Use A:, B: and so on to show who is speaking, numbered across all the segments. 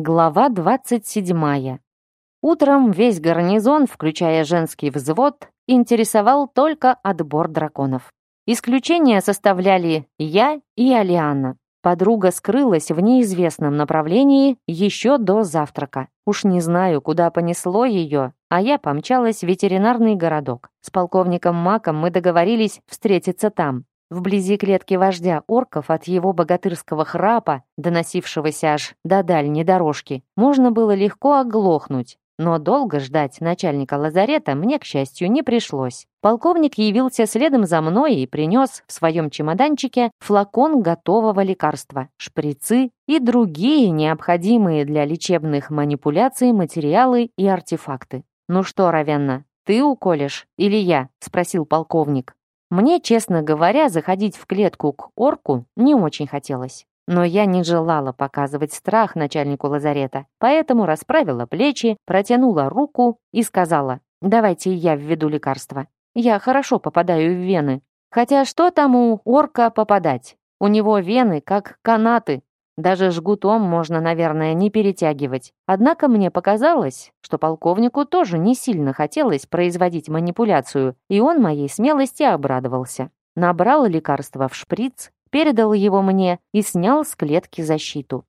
A: Глава 27. Утром весь гарнизон, включая женский взвод, интересовал только отбор драконов. Исключение составляли я и Алиана. Подруга скрылась в неизвестном направлении еще до завтрака. Уж не знаю, куда понесло ее, а я помчалась в ветеринарный городок. С полковником Маком мы договорились встретиться там. Вблизи клетки вождя орков от его богатырского храпа, доносившегося аж до дальней дорожки, можно было легко оглохнуть. Но долго ждать начальника лазарета мне, к счастью, не пришлось. Полковник явился следом за мной и принес в своем чемоданчике флакон готового лекарства, шприцы и другие необходимые для лечебных манипуляций материалы и артефакты. «Ну что, Равенна, ты уколешь или я?» — спросил полковник. Мне, честно говоря, заходить в клетку к орку не очень хотелось. Но я не желала показывать страх начальнику лазарета, поэтому расправила плечи, протянула руку и сказала, «Давайте я введу лекарство. Я хорошо попадаю в вены. Хотя что там у орка попадать? У него вены как канаты, даже жгутом можно, наверное, не перетягивать. Однако мне показалось, что полковнику тоже не сильно хотелось производить манипуляцию, и он моей смелости обрадовался. Набрал лекарство в шприц, передал его мне и снял с клетки защиту.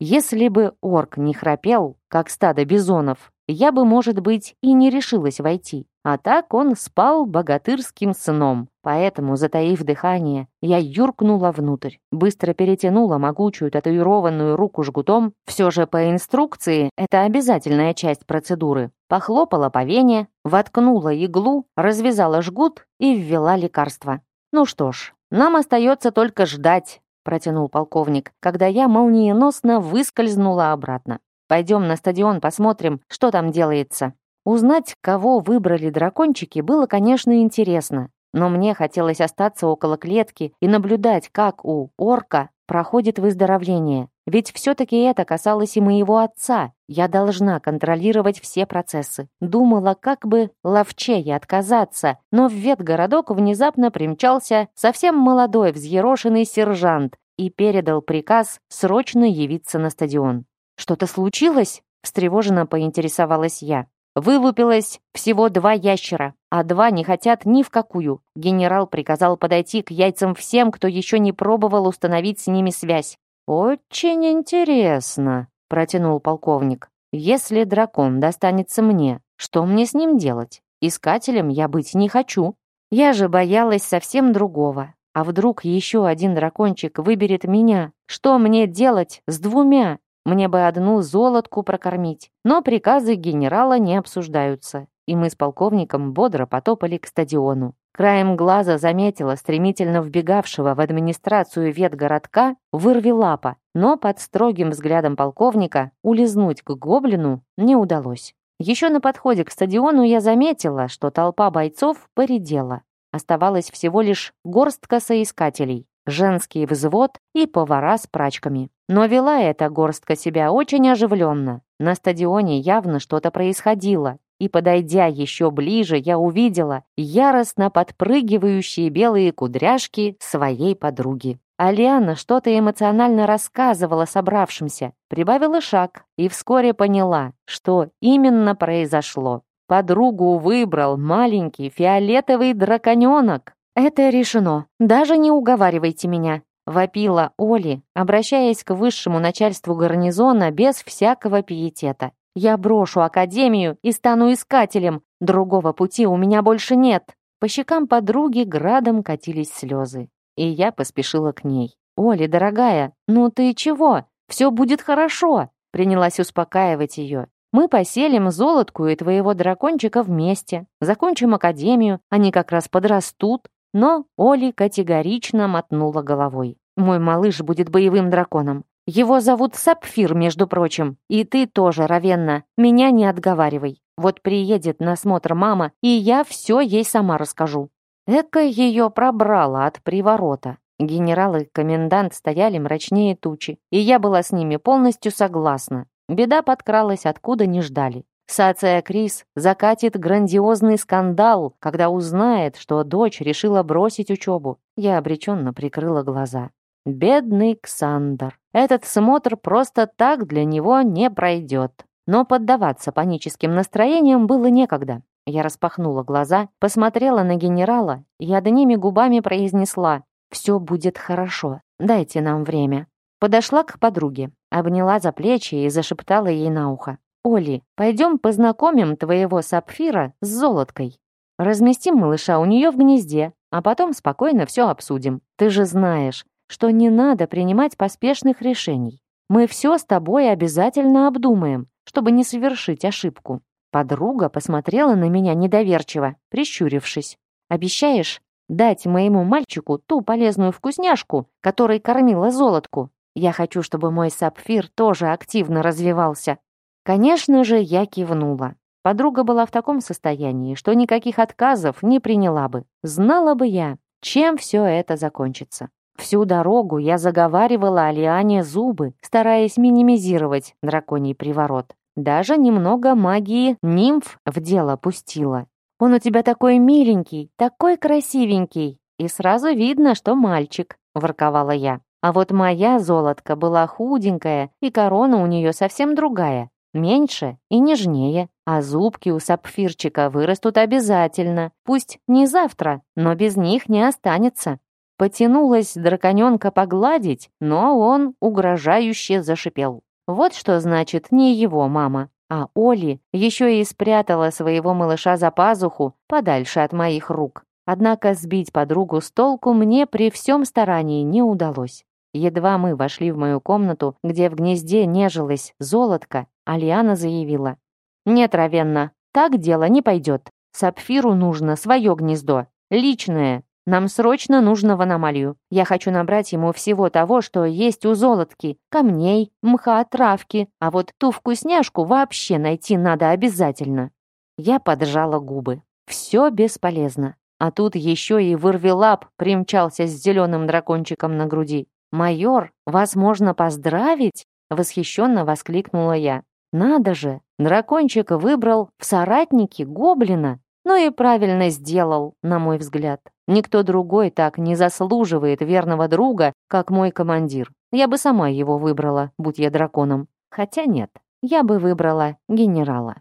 A: Если бы орк не храпел, как стадо бизонов, я бы, может быть, и не решилась войти. А так он спал богатырским сном. Поэтому, затаив дыхание, я юркнула внутрь, быстро перетянула могучую татуированную руку жгутом, все же по инструкции это обязательная часть процедуры, похлопала по вене, воткнула иглу, развязала жгут и ввела лекарство. «Ну что ж, нам остается только ждать», протянул полковник, когда я молниеносно выскользнула обратно. «Пойдем на стадион посмотрим, что там делается». Узнать, кого выбрали дракончики, было, конечно, интересно, но мне хотелось остаться около клетки и наблюдать, как у орка проходит выздоровление. Ведь все-таки это касалось и моего отца. Я должна контролировать все процессы. Думала, как бы ловчее отказаться, но в ветгородок внезапно примчался совсем молодой взъерошенный сержант и передал приказ срочно явиться на стадион. «Что-то случилось?» — встревоженно поинтересовалась я. Вылупилось всего два ящера, а два не хотят ни в какую. Генерал приказал подойти к яйцам всем, кто еще не пробовал установить с ними связь. «Очень интересно», — протянул полковник. «Если дракон достанется мне, что мне с ним делать? Искателем я быть не хочу. Я же боялась совсем другого. А вдруг еще один дракончик выберет меня? Что мне делать с двумя? Мне бы одну золотку прокормить. Но приказы генерала не обсуждаются, и мы с полковником бодро потопали к стадиону. Краем глаза заметила стремительно вбегавшего в администрацию ветгородка вырви лапа, но под строгим взглядом полковника улизнуть к гоблину не удалось. Еще на подходе к стадиону я заметила, что толпа бойцов поредела. Оставалось всего лишь горстка соискателей женский взвод и повара с прачками. Но вела эта горстка себя очень оживленно. На стадионе явно что-то происходило. И, подойдя еще ближе, я увидела яростно подпрыгивающие белые кудряшки своей подруги. Алиана что-то эмоционально рассказывала собравшимся, прибавила шаг и вскоре поняла, что именно произошло. Подругу выбрал маленький фиолетовый драконенок. «Это решено. Даже не уговаривайте меня», — вопила Оли, обращаясь к высшему начальству гарнизона без всякого пиетета. «Я брошу академию и стану искателем. Другого пути у меня больше нет». По щекам подруги градом катились слезы. И я поспешила к ней. «Оли, дорогая, ну ты чего? Все будет хорошо!» Принялась успокаивать ее. «Мы поселим золотку и твоего дракончика вместе, закончим академию, они как раз подрастут, но Оли категорично мотнула головой. «Мой малыш будет боевым драконом. Его зовут Сапфир, между прочим. И ты тоже, Равенна. Меня не отговаривай. Вот приедет на смотр мама, и я все ей сама расскажу». Эка ее пробрала от приворота. Генерал и комендант стояли мрачнее тучи, и я была с ними полностью согласна. Беда подкралась, откуда не ждали. Сация Крис закатит грандиозный скандал, когда узнает, что дочь решила бросить учебу. Я обреченно прикрыла глаза. Бедный Ксандр. Этот смотр просто так для него не пройдет. Но поддаваться паническим настроениям было некогда. Я распахнула глаза, посмотрела на генерала и одними губами произнесла «Все будет хорошо, дайте нам время». Подошла к подруге, обняла за плечи и зашептала ей на ухо. «Оли, пойдем познакомим твоего сапфира с золоткой. Разместим малыша у нее в гнезде, а потом спокойно все обсудим. Ты же знаешь, что не надо принимать поспешных решений. Мы все с тобой обязательно обдумаем, чтобы не совершить ошибку». Подруга посмотрела на меня недоверчиво, прищурившись. «Обещаешь дать моему мальчику ту полезную вкусняшку, которой кормила золотку? Я хочу, чтобы мой сапфир тоже активно развивался». Конечно же, я кивнула. Подруга была в таком состоянии, что никаких отказов не приняла бы. Знала бы я, чем все это закончится. Всю дорогу я заговаривала Алиане зубы, стараясь минимизировать драконий приворот. Даже немного магии нимф в дело пустила. «Он у тебя такой миленький, такой красивенький, и сразу видно, что мальчик», — ворковала я. А вот моя золотка была худенькая, и корона у нее совсем другая, меньше и нежнее. А зубки у сапфирчика вырастут обязательно, пусть не завтра, но без них не останется. Потянулась драконёнка погладить, но он угрожающе зашипел. Вот что значит не его мама. А Оли еще и спрятала своего малыша за пазуху подальше от моих рук. Однако сбить подругу с толку мне при всем старании не удалось. Едва мы вошли в мою комнату, где в гнезде нежилась золотка, Алиана заявила. «Нет, Равенна, так дело не пойдет. Сапфиру нужно свое гнездо, личное, нам срочно нужно в аномалию. Я хочу набрать ему всего того, что есть у золотки. Камней, мха, травки. А вот ту вкусняшку вообще найти надо обязательно. Я поджала губы. Все бесполезно. А тут еще и вырвелап примчался с зеленым дракончиком на груди. «Майор, вас можно поздравить?» Восхищенно воскликнула я. «Надо же! Дракончик выбрал в соратники гоблина. Ну и правильно сделал, на мой взгляд. Никто другой так не заслуживает верного друга, как мой командир. Я бы сама его выбрала, будь я драконом. Хотя нет, я бы выбрала генерала.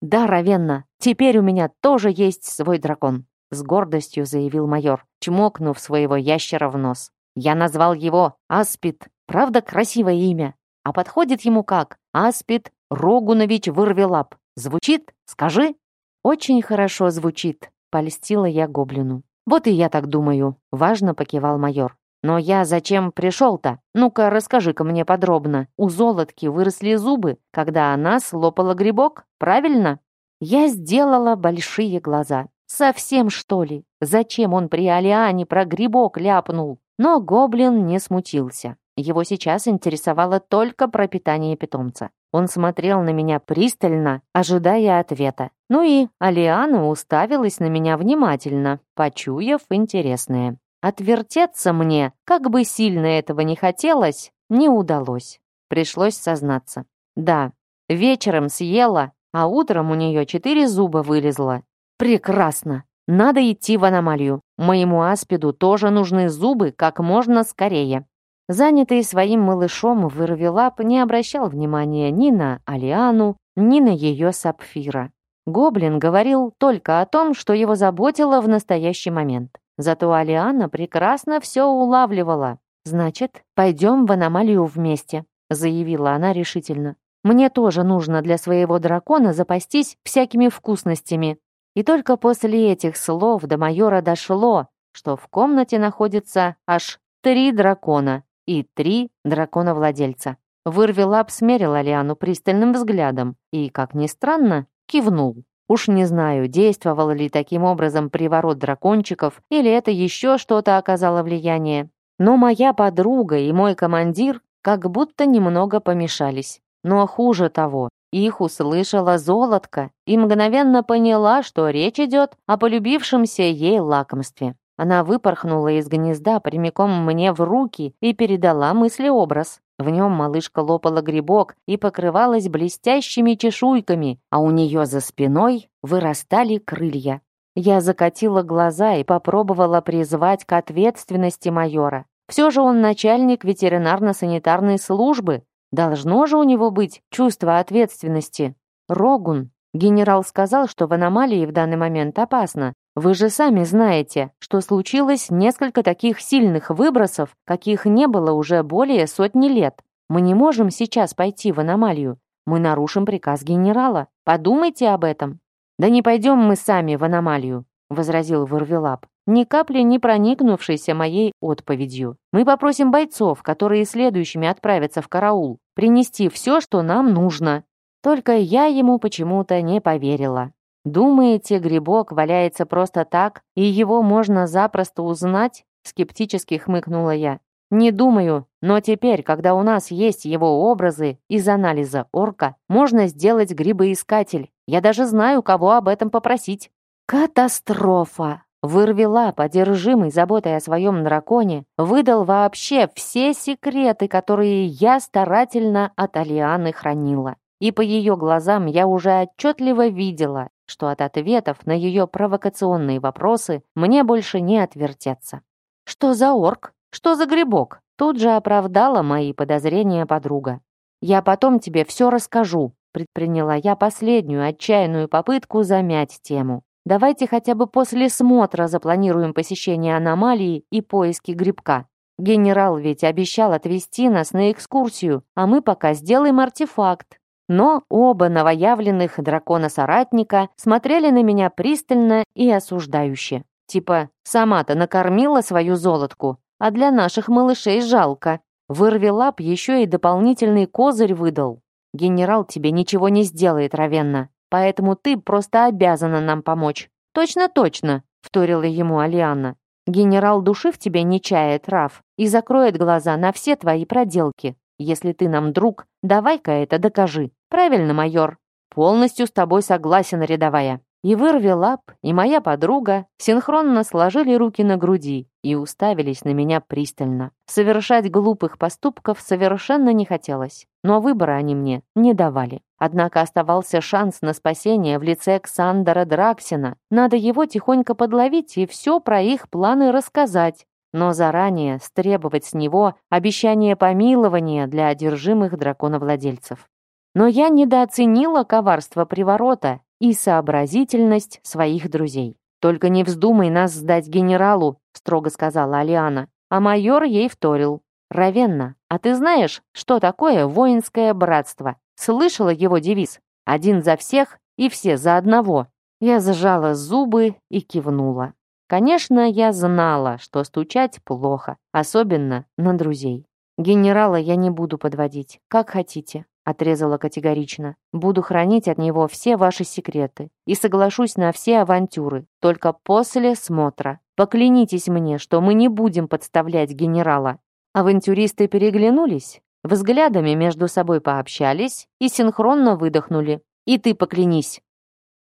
A: «Да, Равенна, теперь у меня тоже есть свой дракон», с гордостью заявил майор, чмокнув своего ящера в нос. «Я назвал его Аспид. Правда, красивое имя? А подходит ему как? Аспид Рогунович Вырвелап. Звучит? Скажи». «Очень хорошо звучит», — польстила я гоблину. «Вот и я так думаю», — важно покивал майор. «Но я зачем пришел-то? Ну-ка, расскажи-ка мне подробно. У золотки выросли зубы, когда она слопала грибок, правильно?» Я сделала большие глаза. Совсем что ли? Зачем он при Алиане про грибок ляпнул? Но гоблин не смутился. Его сейчас интересовало только пропитание питомца. Он смотрел на меня пристально, ожидая ответа. Ну и Алиана уставилась на меня внимательно, почуяв интересное. Отвертеться мне, как бы сильно этого не хотелось, не удалось. Пришлось сознаться. Да, вечером съела, а утром у нее четыре зуба вылезло. Прекрасно. Надо идти в аномалию. Моему аспиду тоже нужны зубы как можно скорее. Занятый своим малышом, Вырвелап не обращал внимания ни на Алиану, ни на ее сапфира. Гоблин говорил только о том, что его заботило в настоящий момент. Зато Алиана прекрасно все улавливала. «Значит, пойдем в аномалию вместе», — заявила она решительно. «Мне тоже нужно для своего дракона запастись всякими вкусностями». И только после этих слов до майора дошло, что в комнате находится аж три дракона, и три дракона-владельца. Вырвелап смерил Алиану пристальным взглядом и, как ни странно, кивнул. Уж не знаю, действовал ли таким образом приворот дракончиков, или это еще что-то оказало влияние. Но моя подруга и мой командир как будто немного помешались. Но хуже того, их услышала золотка и мгновенно поняла, что речь идет о полюбившемся ей лакомстве. Она выпорхнула из гнезда прямиком мне в руки и передала мыслеобраз. В нем малышка лопала грибок и покрывалась блестящими чешуйками, а у нее за спиной вырастали крылья. Я закатила глаза и попробовала призвать к ответственности майора. Все же он начальник ветеринарно-санитарной службы. Должно же у него быть чувство ответственности. Рогун. Генерал сказал, что в аномалии в данный момент опасно. Вы же сами знаете, что случилось несколько таких сильных выбросов, каких не было уже более сотни лет. Мы не можем сейчас пойти в аномалию. Мы нарушим приказ генерала. Подумайте об этом. Да не пойдем мы сами в аномалию, возразил Варвелап, ни капли не проникнувшийся моей отповедью. Мы попросим бойцов, которые следующими отправятся в караул, принести все, что нам нужно. Только я ему почему-то не поверила. Думаете, грибок валяется просто так, и его можно запросто узнать? Скептически хмыкнула я. Не думаю, но теперь, когда у нас есть его образы из анализа орка, можно сделать грибоискатель. Я даже знаю, кого об этом попросить. Катастрофа! Вырви лап, одержимый заботой о своем драконе, выдал вообще все секреты, которые я старательно от Алианы хранила. И по ее глазам я уже отчетливо видела, что от ответов на ее провокационные вопросы мне больше не отвертеться. «Что за орк? Что за грибок?» Тут же оправдала мои подозрения подруга. «Я потом тебе все расскажу», предприняла я последнюю отчаянную попытку замять тему. «Давайте хотя бы после смотра запланируем посещение аномалии и поиски грибка. Генерал ведь обещал отвезти нас на экскурсию, а мы пока сделаем артефакт, но оба новоявленных дракона-соратника смотрели на меня пристально и осуждающе. Типа, сама-то накормила свою золотку, а для наших малышей жалко. Вырви лап еще и дополнительный козырь выдал. Генерал тебе ничего не сделает, Равенна, поэтому ты просто обязана нам помочь. Точно-точно, вторила ему Алианна. Генерал души в тебе не чает, Раф, и закроет глаза на все твои проделки. Если ты нам друг, давай-ка это докажи. Правильно, майор? Полностью с тобой согласен, рядовая. И вырви лап, и моя подруга синхронно сложили руки на груди и уставились на меня пристально. Совершать глупых поступков совершенно не хотелось, но выбора они мне не давали. Однако оставался шанс на спасение в лице Ксандера Драксина. Надо его тихонько подловить и все про их планы рассказать, но заранее стребовать с него обещание помилования для одержимых драконовладельцев. Но я недооценила коварство приворота и сообразительность своих друзей. «Только не вздумай нас сдать генералу», — строго сказала Алиана, а майор ей вторил. «Равенна, а ты знаешь, что такое воинское братство? Слышала его девиз? Один за всех и все за одного». Я зажала зубы и кивнула. Конечно, я знала, что стучать плохо, особенно на друзей. Генерала я не буду подводить, как хотите, отрезала категорично. Буду хранить от него все ваши секреты и соглашусь на все авантюры, только после смотра. Поклянитесь мне, что мы не будем подставлять генерала. Авантюристы переглянулись, взглядами между собой пообщались и синхронно выдохнули. И ты поклянись.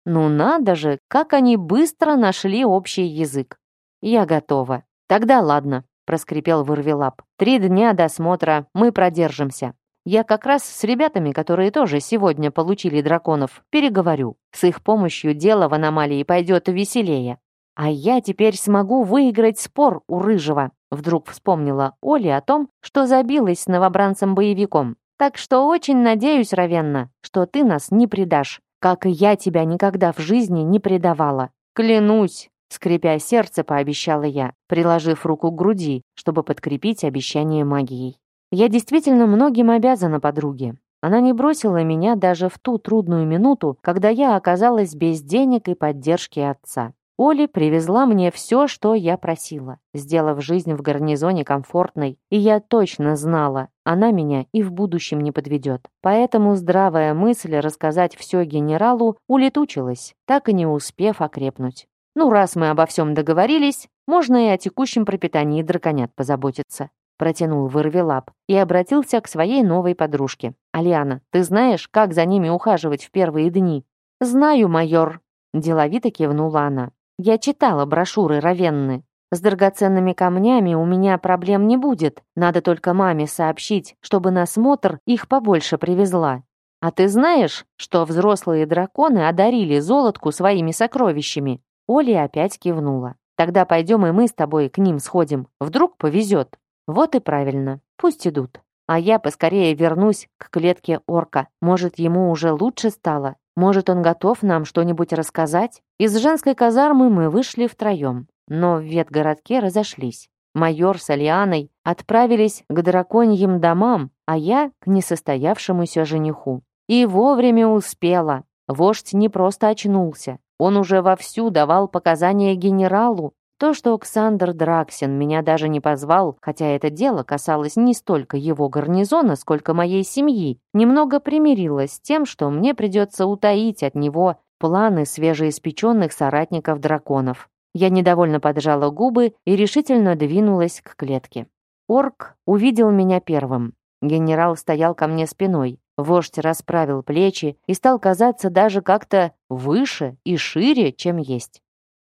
A: Ну надо же, как они быстро нашли общий язык. Я готова. Тогда ладно, проскрипел Вырвелап. Три дня досмотра мы продержимся. Я как раз с ребятами, которые тоже сегодня получили драконов, переговорю. С их помощью дело в аномалии пойдет веселее. А я теперь смогу выиграть спор у Рыжего. Вдруг вспомнила Оля о том, что забилась новобранцем-боевиком. Так что очень надеюсь, Равенна, что ты нас не предашь как и я тебя никогда в жизни не предавала. Клянусь!» Скрипя сердце, пообещала я, приложив руку к груди, чтобы подкрепить обещание магией. Я действительно многим обязана подруге. Она не бросила меня даже в ту трудную минуту, когда я оказалась без денег и поддержки отца. Оля привезла мне все, что я просила, сделав жизнь в гарнизоне комфортной, и я точно знала, она меня и в будущем не подведет. Поэтому здравая мысль рассказать все генералу улетучилась, так и не успев окрепнуть. Ну, раз мы обо всем договорились, можно и о текущем пропитании драконят позаботиться. Протянул вырвелап и обратился к своей новой подружке. «Алиана, ты знаешь, как за ними ухаживать в первые дни?» «Знаю, майор», — деловито кивнула она. Я читала брошюры Равенны. С драгоценными камнями у меня проблем не будет. Надо только маме сообщить, чтобы на смотр их побольше привезла. А ты знаешь, что взрослые драконы одарили золотку своими сокровищами?» Оля опять кивнула. «Тогда пойдем и мы с тобой к ним сходим. Вдруг повезет». Вот и правильно, пусть идут. А я поскорее вернусь к клетке орка. Может, ему уже лучше стало? Может, он готов нам что-нибудь рассказать? Из женской казармы мы вышли втроем, но в ветгородке разошлись. Майор с Алианой отправились к драконьим домам, а я к несостоявшемуся жениху. И вовремя успела. Вождь не просто очнулся. Он уже вовсю давал показания генералу. То, что Александр Драксин меня даже не позвал, хотя это дело касалось не столько его гарнизона, сколько моей семьи, немного примирилось с тем, что мне придется утаить от него планы свежеиспеченных соратников драконов. Я недовольно поджала губы и решительно двинулась к клетке. Орк увидел меня первым. Генерал стоял ко мне спиной. Вождь расправил плечи и стал казаться даже как-то выше и шире, чем есть.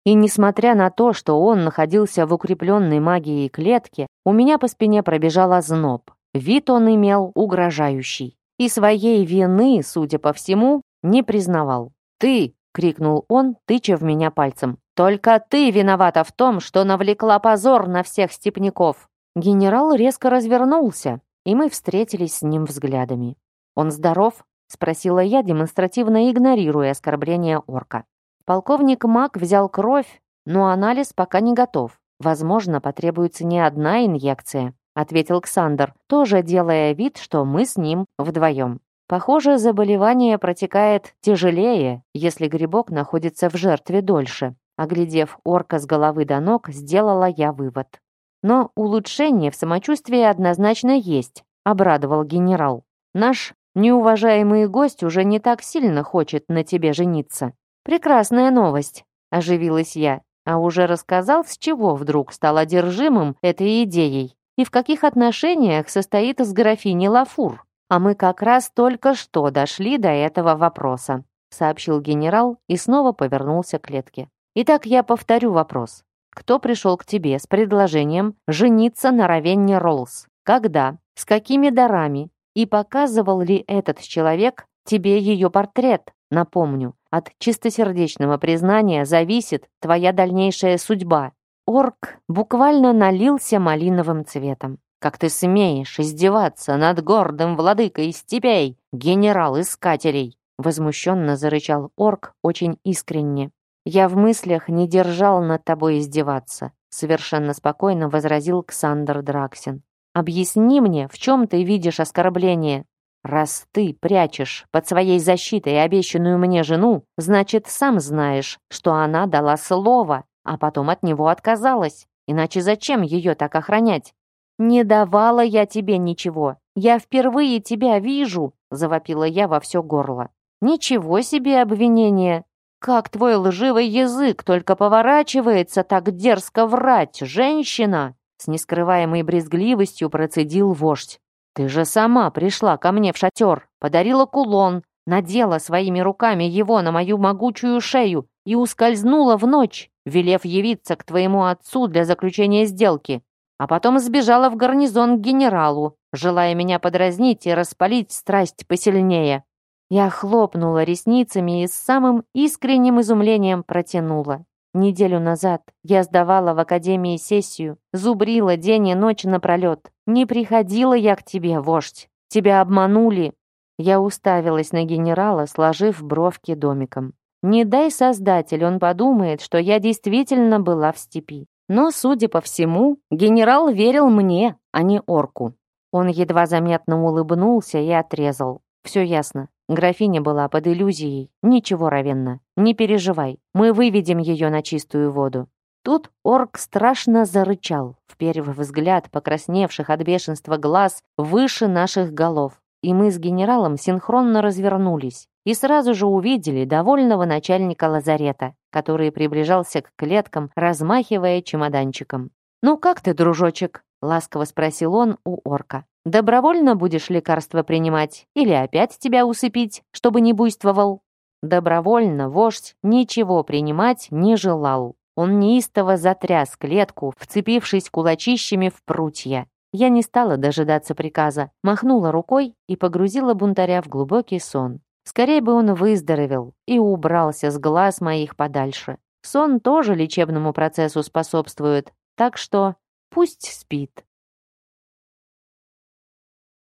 A: И несмотря на то, что он находился в укрепленной магией клетке, у меня по спине пробежал озноб. Вид он имел угрожающий. И своей вины, судя по всему, не признавал. «Ты!» — крикнул он, тыча в меня пальцем. «Только ты виновата в том, что навлекла позор на всех степняков!» Генерал резко развернулся, и мы встретились с ним взглядами. «Он здоров?» — спросила я, демонстративно игнорируя оскорбление орка. Полковник Мак взял кровь, но анализ пока не готов. Возможно, потребуется не одна инъекция, ответил Ксандр, тоже делая вид, что мы с ним вдвоем. Похоже, заболевание протекает тяжелее, если грибок находится в жертве дольше. Оглядев орка с головы до ног, сделала я вывод. Но улучшение в самочувствии однозначно есть, обрадовал генерал. Наш неуважаемый гость уже не так сильно хочет на тебе жениться. Прекрасная новость, оживилась я. А уже рассказал, с чего вдруг стал одержимым этой идеей и в каких отношениях состоит с графиней Лафур. А мы как раз только что дошли до этого вопроса, сообщил генерал и снова повернулся к клетке. Итак, я повторю вопрос. Кто пришел к тебе с предложением жениться на Равенне Роллс? Когда? С какими дарами? И показывал ли этот человек тебе ее портрет? Напомню, от чистосердечного признания зависит твоя дальнейшая судьба. Орк буквально налился малиновым цветом. Как ты смеешь издеваться над гордым владыкой степей, генерал искателей? Возмущенно зарычал орк очень искренне. Я в мыслях не держал над тобой издеваться, совершенно спокойно возразил Ксандр Драксин. Объясни мне, в чем ты видишь оскорбление? Раз ты прячешь под своей защитой обещанную мне жену, значит, сам знаешь, что она дала слово, а потом от него отказалась. Иначе зачем ее так охранять? «Не давала я тебе ничего. Я впервые тебя вижу», — завопила я во все горло. «Ничего себе обвинение! Как твой лживый язык только поворачивается так дерзко врать, женщина!» С нескрываемой брезгливостью процедил вождь. «Ты же сама пришла ко мне в шатер, подарила кулон, надела своими руками его на мою могучую шею и ускользнула в ночь, велев явиться к твоему отцу для заключения сделки, а потом сбежала в гарнизон к генералу, желая меня подразнить и распалить страсть посильнее». Я хлопнула ресницами и с самым искренним изумлением протянула. Неделю назад я сдавала в академии сессию, зубрила день и ночь напролет. Не приходила я к тебе, вождь. Тебя обманули. Я уставилась на генерала, сложив бровки домиком. Не дай создатель, он подумает, что я действительно была в степи. Но, судя по всему, генерал верил мне, а не орку. Он едва заметно улыбнулся и отрезал. Все ясно. Графиня была под иллюзией. Ничего, Равенна, не переживай. Мы выведем ее на чистую воду. Тут орк страшно зарычал, вперев взгляд покрасневших от бешенства глаз выше наших голов. И мы с генералом синхронно развернулись и сразу же увидели довольного начальника лазарета, который приближался к клеткам, размахивая чемоданчиком. «Ну как ты, дружочек?» — ласково спросил он у орка. Добровольно будешь лекарство принимать или опять тебя усыпить, чтобы не буйствовал?» Добровольно вождь ничего принимать не желал. Он неистово затряс клетку, вцепившись кулачищами в прутья. Я не стала дожидаться приказа, махнула рукой и погрузила бунтаря в глубокий сон. Скорее бы он выздоровел и убрался с глаз моих подальше. Сон тоже лечебному процессу способствует, так что пусть спит.